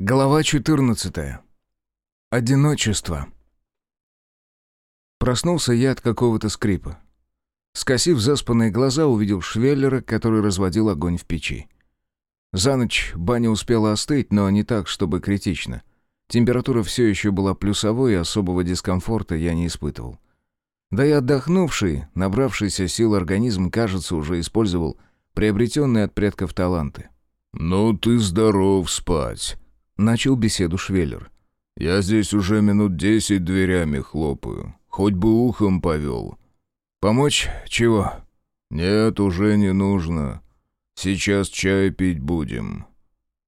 Глава 14. Одиночество. Проснулся я от какого-то скрипа. Скосив заспанные глаза, увидел Швеллера, который разводил огонь в печи. За ночь баня успела остыть, но не так, чтобы критично. Температура все еще была плюсовой, и особого дискомфорта я не испытывал. Да и отдохнувший, набравшийся сил организм, кажется, уже использовал приобретенные от предков таланты. «Ну ты здоров спать», — начал беседу Швеллер. «Я здесь уже минут десять дверями хлопаю. Хоть бы ухом повел». «Помочь? Чего?» «Нет, уже не нужно. Сейчас чай пить будем».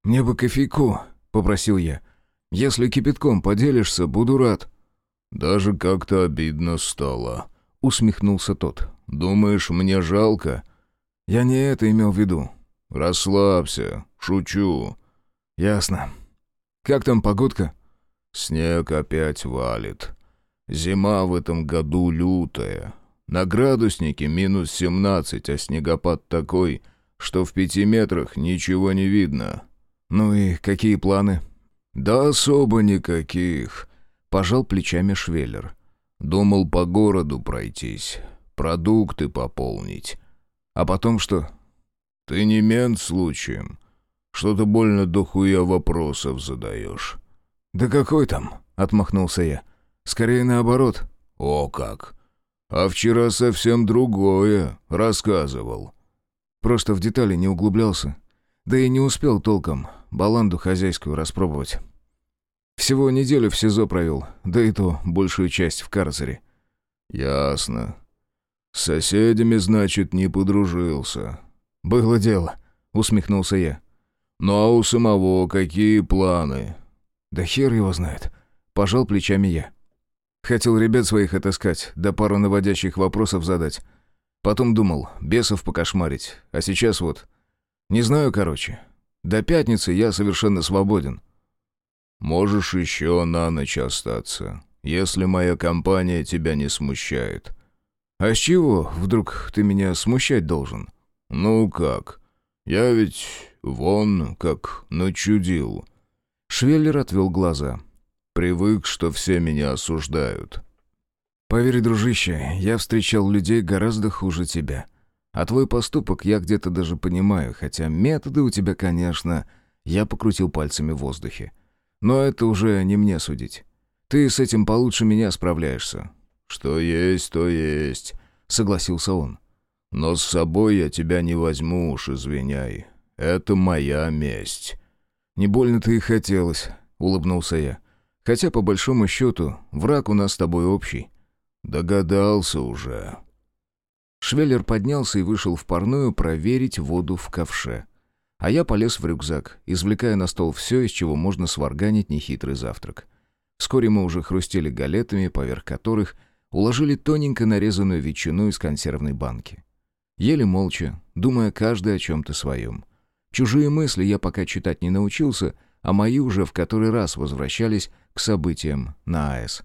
«Мне бы кофейку», — попросил я. «Если кипятком поделишься, буду рад». «Даже как-то обидно стало», — усмехнулся тот. «Думаешь, мне жалко?» «Я не это имел в виду». «Расслабься, шучу». «Ясно. Как там погодка?» «Снег опять валит. Зима в этом году лютая. На градуснике минус семнадцать, а снегопад такой, что в пяти метрах ничего не видно». «Ну и какие планы?» «Да особо никаких», — пожал плечами Швеллер. «Думал по городу пройтись, продукты пополнить. А потом что?» «Ты не мент случаем. Что-то больно дохуя вопросов задаешь». «Да какой там?» — отмахнулся я. «Скорее наоборот». «О как! А вчера совсем другое рассказывал». Просто в детали не углублялся. Да и не успел толком баланду хозяйскую распробовать. Всего неделю в СИЗО провел, да и то большую часть в карцере. «Ясно. С соседями, значит, не подружился». «Было дело», — усмехнулся я. «Ну а у самого какие планы?» «Да хер его знает», — пожал плечами я. Хотел ребят своих отыскать, да пару наводящих вопросов задать. Потом думал, бесов покошмарить, а сейчас вот... Не знаю, короче. До пятницы я совершенно свободен. Можешь еще на ночь остаться, если моя компания тебя не смущает. А с чего вдруг ты меня смущать должен? Ну как? Я ведь вон как начудил. Швеллер отвел глаза. Привык, что все меня осуждают. Поверь, дружище, я встречал людей гораздо хуже тебя. А твой поступок я где-то даже понимаю, хотя методы у тебя, конечно... Я покрутил пальцами в воздухе. Но это уже не мне судить. Ты с этим получше меня справляешься. «Что есть, то есть», — согласился он. «Но с собой я тебя не возьму уж, извиняй. Это моя месть». «Не больно-то и хотелось», — улыбнулся я. «Хотя, по большому счету, враг у нас с тобой общий». «Догадался уже», Швеллер поднялся и вышел в парную проверить воду в ковше. А я полез в рюкзак, извлекая на стол все, из чего можно сварганить нехитрый завтрак. Вскоре мы уже хрустели галетами, поверх которых уложили тоненько нарезанную ветчину из консервной банки. Ели молча, думая каждый о чем-то своем. Чужие мысли я пока читать не научился, а мои уже в который раз возвращались к событиям на АЭС.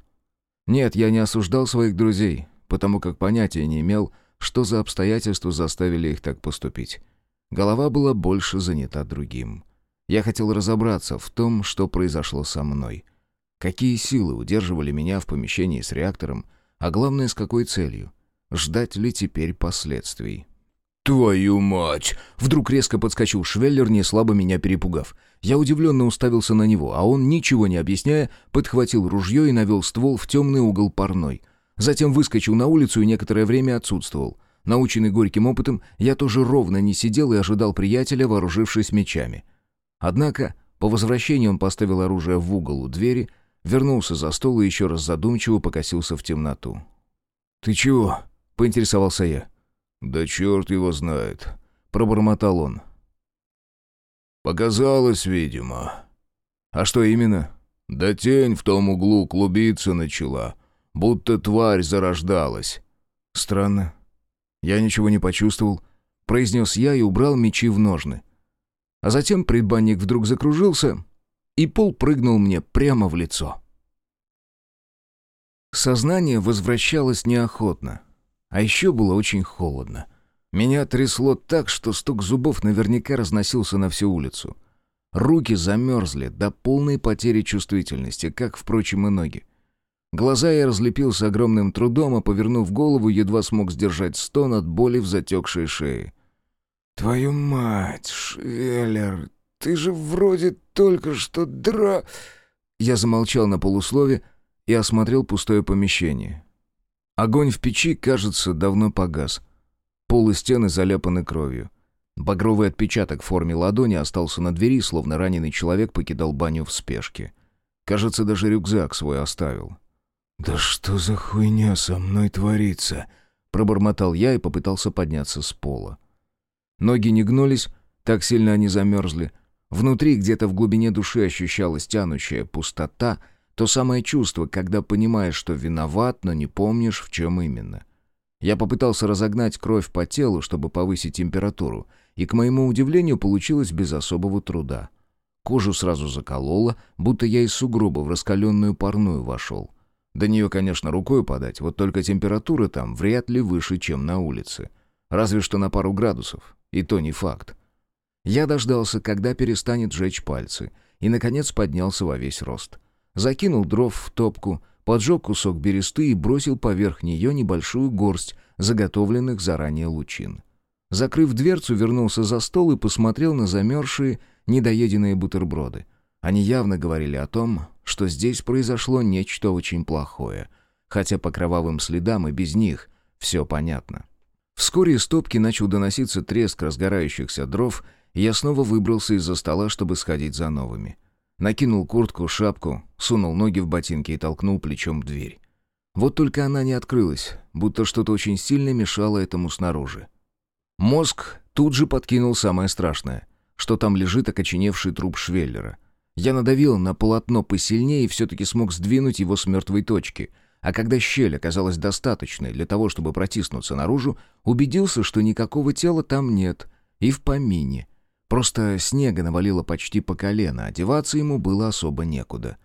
Нет, я не осуждал своих друзей, потому как понятия не имел, что за обстоятельства заставили их так поступить. Голова была больше занята другим. Я хотел разобраться в том, что произошло со мной. Какие силы удерживали меня в помещении с реактором, а главное, с какой целью? Ждать ли теперь последствий? «Твою мать!» Вдруг резко подскочил Швеллер, не слабо меня перепугав. Я удивленно уставился на него, а он, ничего не объясняя, подхватил ружье и навел ствол в темный угол парной — Затем выскочил на улицу и некоторое время отсутствовал. Наученный горьким опытом, я тоже ровно не сидел и ожидал приятеля, вооружившись мечами. Однако, по возвращении он поставил оружие в угол у двери, вернулся за стол и еще раз задумчиво покосился в темноту. «Ты чего?» — поинтересовался я. «Да черт его знает», — пробормотал он. «Показалось, видимо». «А что именно?» «Да тень в том углу клубиться начала» будто тварь зарождалась. Странно. Я ничего не почувствовал, произнес я и убрал мечи в ножны. А затем предбанник вдруг закружился, и пол прыгнул мне прямо в лицо. Сознание возвращалось неохотно, а еще было очень холодно. Меня трясло так, что стук зубов наверняка разносился на всю улицу. Руки замерзли до полной потери чувствительности, как, впрочем, и ноги. Глаза я разлепил с огромным трудом, а повернув голову, едва смог сдержать стон от боли в затекшей шее. «Твою мать, Швеллер, ты же вроде только что дра...» Я замолчал на полуслове и осмотрел пустое помещение. Огонь в печи, кажется, давно погас. Пол и стены заляпаны кровью. Багровый отпечаток в форме ладони остался на двери, словно раненый человек покидал баню в спешке. Кажется, даже рюкзак свой оставил. «Да что за хуйня со мной творится?» Пробормотал я и попытался подняться с пола. Ноги не гнулись, так сильно они замерзли. Внутри, где-то в глубине души ощущалась тянущая пустота, то самое чувство, когда понимаешь, что виноват, но не помнишь, в чем именно. Я попытался разогнать кровь по телу, чтобы повысить температуру, и, к моему удивлению, получилось без особого труда. Кожу сразу закололо, будто я из сугроба в раскаленную парную вошел. До нее, конечно, рукой подать, вот только температура там вряд ли выше, чем на улице. Разве что на пару градусов, и то не факт. Я дождался, когда перестанет жечь пальцы, и, наконец, поднялся во весь рост. Закинул дров в топку, поджег кусок бересты и бросил поверх нее небольшую горсть заготовленных заранее лучин. Закрыв дверцу, вернулся за стол и посмотрел на замерзшие, недоеденные бутерброды — они явно говорили о том, что здесь произошло нечто очень плохое, хотя по кровавым следам и без них все понятно. Вскоре из топки начал доноситься треск разгорающихся дров, и я снова выбрался из-за стола, чтобы сходить за новыми. Накинул куртку, шапку, сунул ноги в ботинки и толкнул плечом дверь. Вот только она не открылась, будто что-то очень сильно мешало этому снаружи. Мозг тут же подкинул самое страшное, что там лежит окоченевший труп Швеллера — я надавил на полотно посильнее и все-таки смог сдвинуть его с мертвой точки. А когда щель оказалась достаточной для того, чтобы протиснуться наружу, убедился, что никакого тела там нет. И в помине. Просто снега навалило почти по колено, одеваться ему было особо некуда.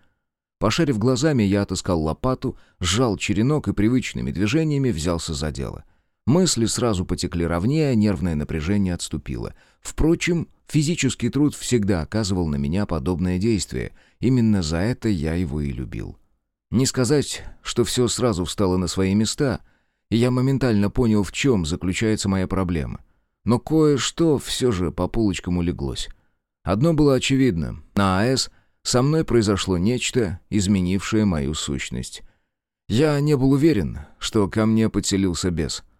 Пошарив глазами, я отыскал лопату, сжал черенок и привычными движениями взялся за дело. Мысли сразу потекли ровнее, нервное напряжение отступило. Впрочем, физический труд всегда оказывал на меня подобное действие. Именно за это я его и любил. Не сказать, что все сразу встало на свои места, и я моментально понял, в чем заключается моя проблема. Но кое-что все же по полочкам улеглось. Одно было очевидно. На АЭС со мной произошло нечто, изменившее мою сущность. Я не был уверен, что ко мне подселился бес —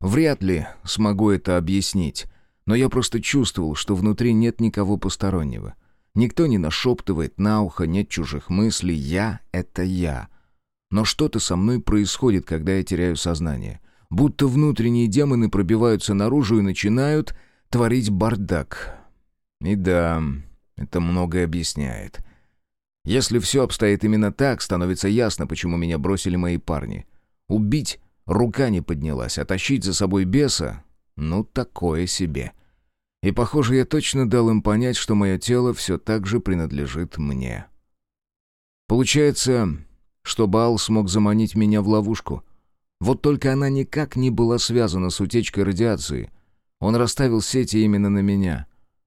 Вряд ли смогу это объяснить, но я просто чувствовал, что внутри нет никого постороннего. Никто не нашептывает на ухо, нет чужих мыслей. Я — это я. Но что-то со мной происходит, когда я теряю сознание. Будто внутренние демоны пробиваются наружу и начинают творить бардак. И да, это многое объясняет. Если все обстоит именно так, становится ясно, почему меня бросили мои парни. Убить Рука не поднялась, а тащить за собой беса — ну, такое себе. И, похоже, я точно дал им понять, что мое тело все так же принадлежит мне. Получается, что Баал смог заманить меня в ловушку. Вот только она никак не была связана с утечкой радиации. Он расставил сети именно на меня.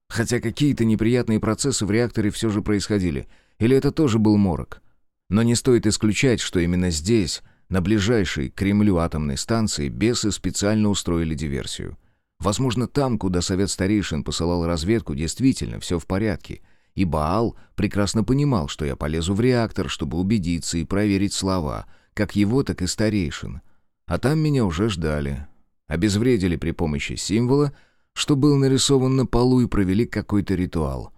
Хотя какие-то неприятные процессы в реакторе все же происходили. Или это тоже был морок. Но не стоит исключать, что именно здесь на ближайшей к Кремлю атомной станции бесы специально устроили диверсию. Возможно, там, куда совет старейшин посылал разведку, действительно все в порядке. И Баал прекрасно понимал, что я полезу в реактор, чтобы убедиться и проверить слова, как его, так и старейшин. А там меня уже ждали. Обезвредили при помощи символа, что был нарисован на полу, и провели какой-то ритуал.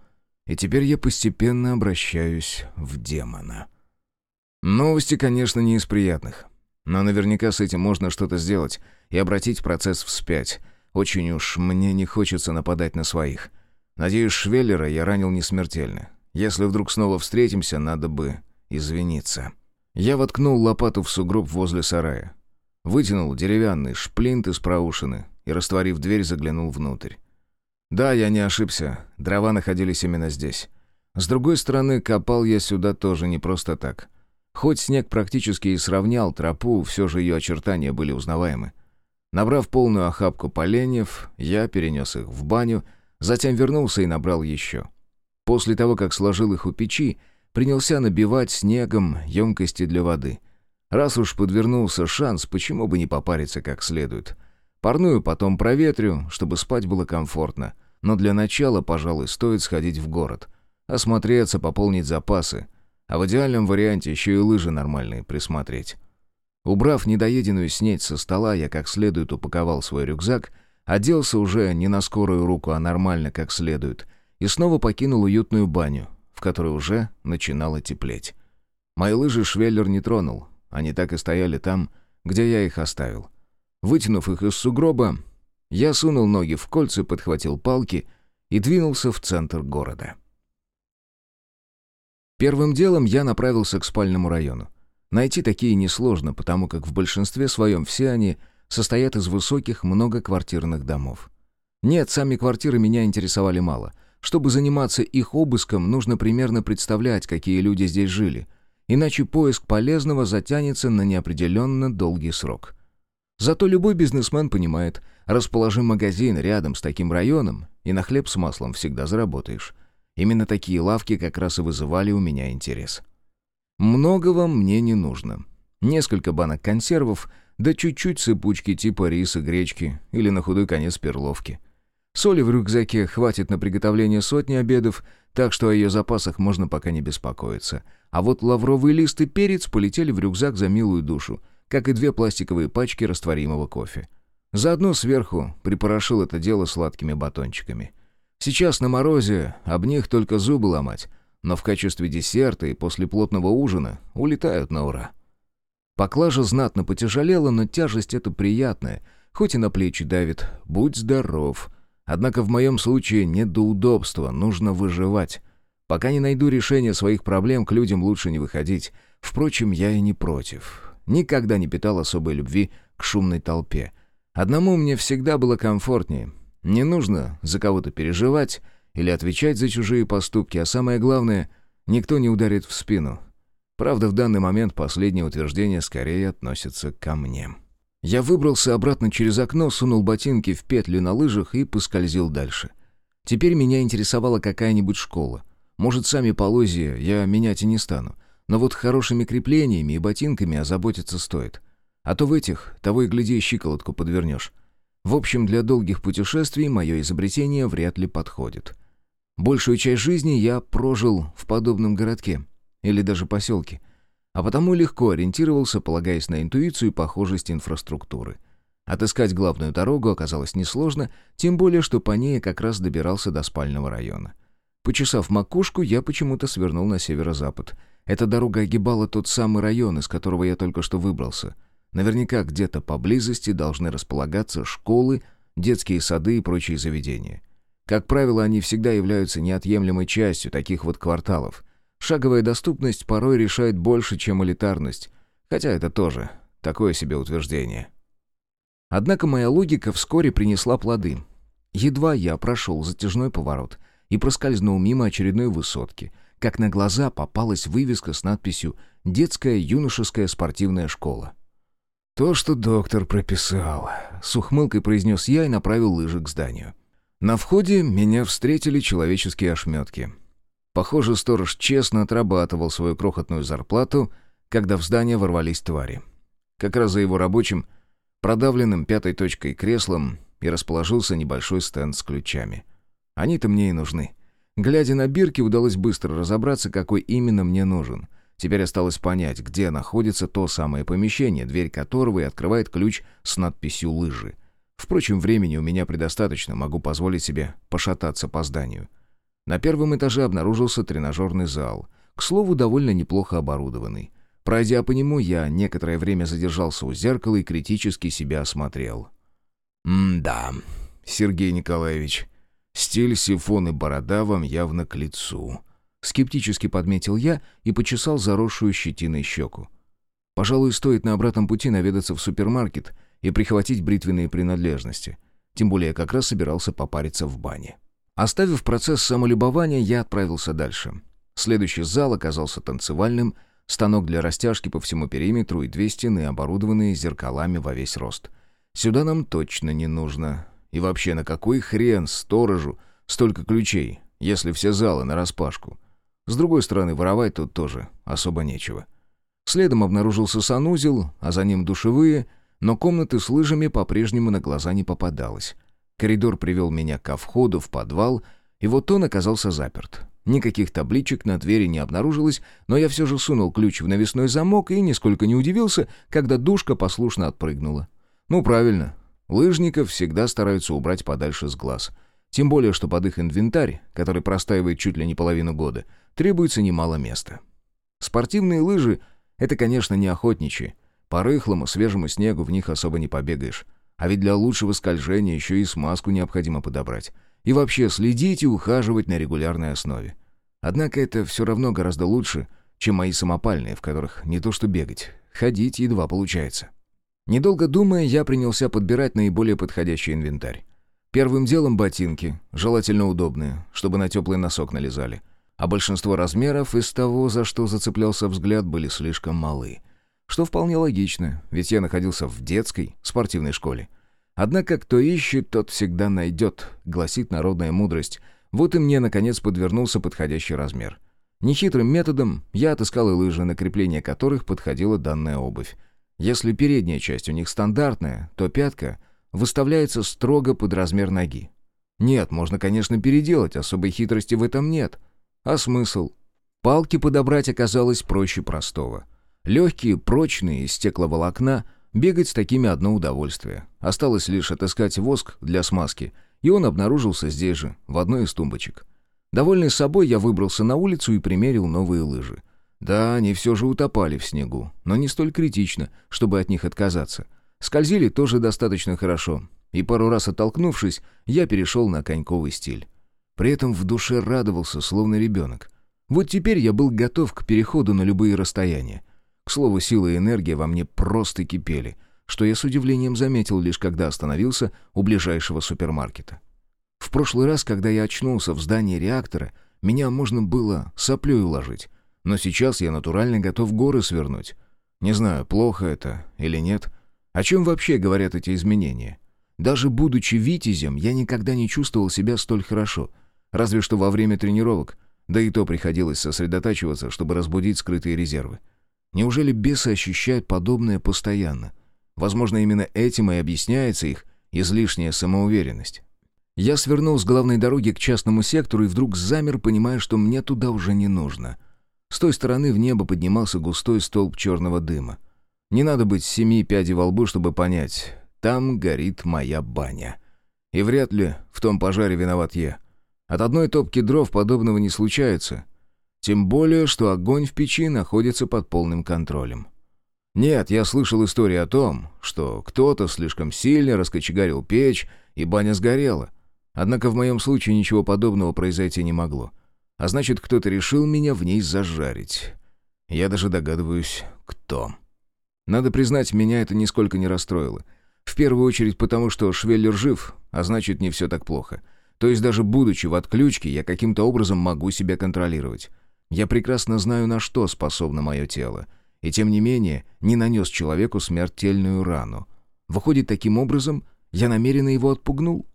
И теперь я постепенно обращаюсь в демона. Новости, конечно, не из приятных. Но наверняка с этим можно что-то сделать и обратить процесс вспять. Очень уж мне не хочется нападать на своих. Надеюсь, Швеллера я ранил не смертельно. Если вдруг снова встретимся, надо бы извиниться. Я воткнул лопату в сугроб возле сарая. Вытянул деревянный шплинт из проушины и, растворив дверь, заглянул внутрь. Да, я не ошибся. Дрова находились именно здесь. С другой стороны, копал я сюда тоже не просто так. Хоть снег практически и сравнял тропу, все же ее очертания были узнаваемы. Набрав полную охапку поленьев, я перенес их в баню, затем вернулся и набрал еще. После того, как сложил их у печи, принялся набивать снегом емкости для воды. Раз уж подвернулся шанс, почему бы не попариться как следует. Парную потом проветрю, чтобы спать было комфортно. Но для начала, пожалуй, стоит сходить в город. Осмотреться, пополнить запасы. А в идеальном варианте еще и лыжи нормальные присмотреть. Убрав недоеденную снеть со стола, я как следует упаковал свой рюкзак, оделся уже не на скорую руку, а нормально как следует, и снова покинул уютную баню, в которой уже начинало теплеть. Мои лыжи Швеллер не тронул, они так и стояли там, где я их оставил. Вытянув их из сугроба, я сунул ноги в кольца, подхватил палки и двинулся в центр города. Первым делом я направился к спальному району. Найти такие несложно, потому как в большинстве своем все они состоят из высоких многоквартирных домов. Нет, сами квартиры меня интересовали мало. Чтобы заниматься их обыском, нужно примерно представлять, какие люди здесь жили. Иначе поиск полезного затянется на неопределенно долгий срок. Зато любой бизнесмен понимает, расположи магазин рядом с таким районом, и на хлеб с маслом всегда заработаешь. Именно такие лавки как раз и вызывали у меня интерес. Многого мне не нужно. Несколько банок консервов, да чуть-чуть цепучки типа риса, гречки или на худой конец перловки. Соли в рюкзаке хватит на приготовление сотни обедов, так что о ее запасах можно пока не беспокоиться. А вот лавровый лист и перец полетели в рюкзак за милую душу, как и две пластиковые пачки растворимого кофе. Заодно сверху припорошил это дело сладкими батончиками. Сейчас на морозе об них только зубы ломать, но в качестве десерта и после плотного ужина улетают на ура. Поклажа знатно потяжелела, но тяжесть эта приятная, хоть и на плечи давит. Будь здоров. Однако в моем случае не до удобства, нужно выживать. Пока не найду решения своих проблем, к людям лучше не выходить. Впрочем, я и не против. Никогда не питал особой любви к шумной толпе. Одному мне всегда было комфортнее. Не нужно за кого-то переживать, или отвечать за чужие поступки, а самое главное, никто не ударит в спину. Правда, в данный момент последнее утверждение скорее относится ко мне. Я выбрался обратно через окно, сунул ботинки в петли на лыжах и поскользил дальше. Теперь меня интересовала какая-нибудь школа. Может, сами полозья я менять и не стану. Но вот хорошими креплениями и ботинками озаботиться стоит. А то в этих, того и гляди, щиколотку подвернешь. В общем, для долгих путешествий мое изобретение вряд ли подходит. Большую часть жизни я прожил в подобном городке или даже поселке, а потому легко ориентировался, полагаясь на интуицию и похожесть инфраструктуры. Отыскать главную дорогу оказалось несложно, тем более, что по ней как раз добирался до спального района. Почесав макушку, я почему-то свернул на северо-запад. Эта дорога огибала тот самый район, из которого я только что выбрался. Наверняка где-то поблизости должны располагаться школы, детские сады и прочие заведения. Как правило, они всегда являются неотъемлемой частью таких вот кварталов. Шаговая доступность порой решает больше, чем элитарность, хотя это тоже такое себе утверждение. Однако моя логика вскоре принесла плоды. Едва я прошел затяжной поворот и проскользнул мимо очередной высотки, как на глаза попалась вывеска с надписью «Детская юношеская спортивная школа». «То, что доктор прописал», — с ухмылкой произнес я и направил лыжи к зданию. На входе меня встретили человеческие ошметки. Похоже, сторож честно отрабатывал свою крохотную зарплату, когда в здание ворвались твари. Как раз за его рабочим, продавленным пятой точкой креслом, и расположился небольшой стенд с ключами. Они-то мне и нужны. Глядя на бирки, удалось быстро разобраться, какой именно мне нужен. Теперь осталось понять, где находится то самое помещение, дверь которого и открывает ключ с надписью «Лыжи». Впрочем, времени у меня предостаточно, могу позволить себе пошататься по зданию. На первом этаже обнаружился тренажерный зал, к слову, довольно неплохо оборудованный. Пройдя по нему, я некоторое время задержался у зеркала и критически себя осмотрел. «М-да, Сергей Николаевич, стиль, сифон и борода вам явно к лицу», — скептически подметил я и почесал заросшую щетиной щеку. «Пожалуй, стоит на обратном пути наведаться в супермаркет и прихватить бритвенные принадлежности. Тем более я как раз собирался попариться в бане. Оставив процесс самолюбования, я отправился дальше. Следующий зал оказался танцевальным, станок для растяжки по всему периметру и две стены, оборудованные зеркалами во весь рост. Сюда нам точно не нужно. И вообще, на какой хрен сторожу столько ключей? если все залы нараспашку. С другой стороны, воровать тут тоже особо нечего. Следом обнаружился санузел, а за ним душевые, но комнаты с лыжами по-прежнему на глаза не попадалось. Коридор привел меня ко входу в подвал, и вот он оказался заперт. Никаких табличек на двери не обнаружилось, но я все же сунул ключ в навесной замок и нисколько не удивился, когда душка послушно отпрыгнула. Ну, правильно. Лыжников всегда стараются убрать подальше с глаз. Тем более, что под их инвентарь, который простаивает чуть ли не половину года, требуется немало места. Спортивные лыжи — это, конечно, не охотничьи. По рыхлому, свежему снегу в них особо не побегаешь. А ведь для лучшего скольжения еще и смазку необходимо подобрать. И вообще следить и ухаживать на регулярной основе. Однако это все равно гораздо лучше, чем мои самопальные, в которых не то что бегать, ходить едва получается. Недолго думая, я принялся подбирать наиболее подходящий инвентарь. Первым делом ботинки, желательно удобные, чтобы на теплый носок налезали. А большинство размеров из того, за что зацеплялся взгляд, были слишком малы. Что вполне логично, ведь я находился в детской спортивной школе. Однако кто ищет, тот всегда найдет, гласит народная мудрость. Вот и мне, наконец, подвернулся подходящий размер. Нехитрым методом я отыскал и лыжи, на крепление которых подходила данная обувь. Если передняя часть у них стандартная, то пятка выставляется строго под размер ноги. Нет, можно, конечно, переделать, особой хитрости в этом нет. А смысл? Палки подобрать оказалось проще простого. Легкие, прочные, из стекловолокна — Бегать с такими одно удовольствие. Осталось лишь отыскать воск для смазки, и он обнаружился здесь же, в одной из тумбочек. Довольный собой, я выбрался на улицу и примерил новые лыжи. Да, они все же утопали в снегу, но не столь критично, чтобы от них отказаться. Скользили тоже достаточно хорошо, и пару раз оттолкнувшись, я перешел на коньковый стиль. При этом в душе радовался, словно ребенок. Вот теперь я был готов к переходу на любые расстояния. К слову, сила и энергия во мне просто кипели, что я с удивлением заметил лишь когда остановился у ближайшего супермаркета. В прошлый раз, когда я очнулся в здании реактора, меня можно было соплей уложить, но сейчас я натурально готов горы свернуть. Не знаю, плохо это или нет. О чем вообще говорят эти изменения? Даже будучи витязем, я никогда не чувствовал себя столь хорошо. Разве что во время тренировок, да и то приходилось сосредотачиваться, чтобы разбудить скрытые резервы. Неужели бесы ощущают подобное постоянно? Возможно, именно этим и объясняется их излишняя самоуверенность. Я свернул с главной дороги к частному сектору и вдруг замер, понимая, что мне туда уже не нужно. С той стороны в небо поднимался густой столб черного дыма. Не надо быть семи пядей во лбу, чтобы понять, там горит моя баня. И вряд ли в том пожаре виноват я. От одной топки дров подобного не случается — тем более, что огонь в печи находится под полным контролем. Нет, я слышал истории о том, что кто-то слишком сильно раскочегарил печь, и баня сгорела. Однако в моем случае ничего подобного произойти не могло. А значит, кто-то решил меня в ней зажарить. Я даже догадываюсь, кто. Надо признать, меня это нисколько не расстроило. В первую очередь потому, что Швеллер жив, а значит, не все так плохо. То есть даже будучи в отключке, я каким-то образом могу себя контролировать. Я прекрасно знаю, на что способно мое тело, и тем не менее не нанес человеку смертельную рану. Выходит, таким образом я намеренно его отпугнул?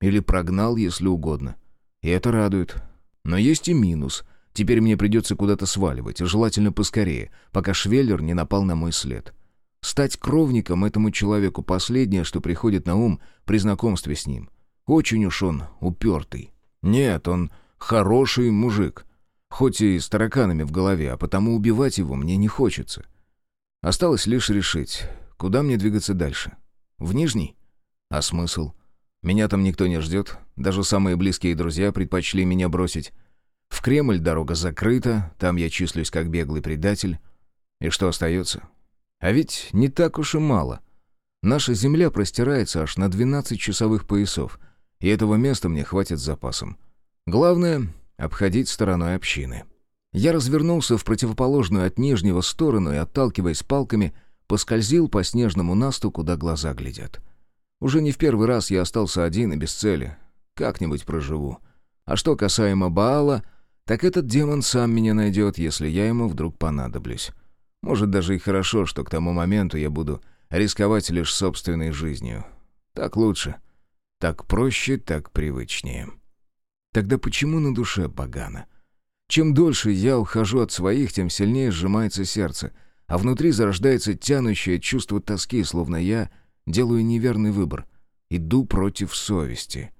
Или прогнал, если угодно. И это радует. Но есть и минус. Теперь мне придется куда-то сваливать, желательно поскорее, пока Швеллер не напал на мой след. Стать кровником этому человеку — последнее, что приходит на ум при знакомстве с ним. Очень уж он упертый. Нет, он хороший мужик хоть и с тараканами в голове, а потому убивать его мне не хочется. Осталось лишь решить, куда мне двигаться дальше. В Нижний? А смысл? Меня там никто не ждет, даже самые близкие друзья предпочли меня бросить. В Кремль дорога закрыта, там я числюсь как беглый предатель. И что остается? А ведь не так уж и мало. Наша земля простирается аж на 12 часовых поясов, и этого места мне хватит с запасом. Главное обходить стороной общины. Я развернулся в противоположную от нижнего сторону и, отталкиваясь палками, поскользил по снежному насту, куда глаза глядят. Уже не в первый раз я остался один и без цели. Как-нибудь проживу. А что касаемо Баала, так этот демон сам меня найдет, если я ему вдруг понадоблюсь. Может, даже и хорошо, что к тому моменту я буду рисковать лишь собственной жизнью. Так лучше. Так проще, так привычнее. Тогда почему на душе погано? Чем дольше я ухожу от своих, тем сильнее сжимается сердце, а внутри зарождается тянущее чувство тоски, словно я делаю неверный выбор, иду против совести.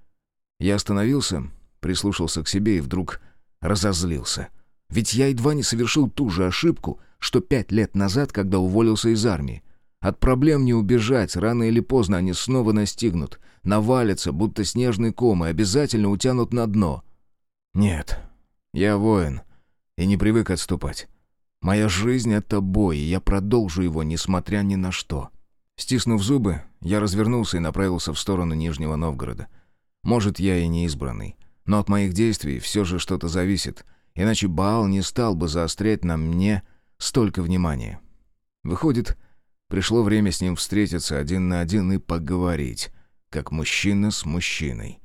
Я остановился, прислушался к себе и вдруг разозлился. Ведь я едва не совершил ту же ошибку, что пять лет назад, когда уволился из армии. От проблем не убежать, рано или поздно они снова настигнут, навалятся, будто снежный ком, и обязательно утянут на дно. Нет, я воин и не привык отступать. Моя жизнь — это бой, и я продолжу его, несмотря ни на что. Стиснув зубы, я развернулся и направился в сторону Нижнего Новгорода. Может, я и не избранный, но от моих действий все же что-то зависит, иначе Баал не стал бы заострять на мне столько внимания. Выходит, пришло время с ним встретиться один на один и поговорить, как мужчина с мужчиной.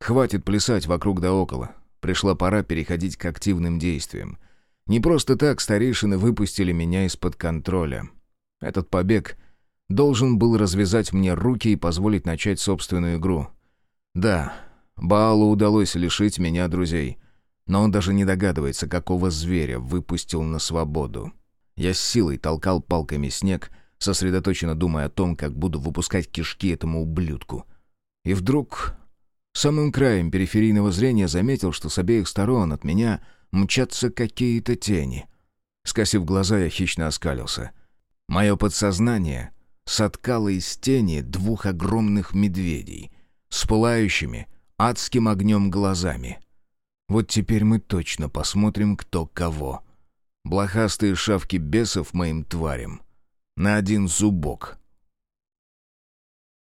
Хватит плясать вокруг да около. Пришла пора переходить к активным действиям. Не просто так старейшины выпустили меня из-под контроля. Этот побег должен был развязать мне руки и позволить начать собственную игру. Да, Баалу удалось лишить меня друзей, но он даже не догадывается, какого зверя выпустил на свободу. Я с силой толкал палками снег, сосредоточенно думая о том, как буду выпускать кишки этому ублюдку. И вдруг, самым краем периферийного зрения заметил, что с обеих сторон от меня мчатся какие-то тени. Скосив глаза, я хищно оскалился. Мое подсознание соткало из тени двух огромных медведей с пылающими адским огнем глазами. Вот теперь мы точно посмотрим, кто кого. Блохастые шавки бесов моим тварям. На один зубок.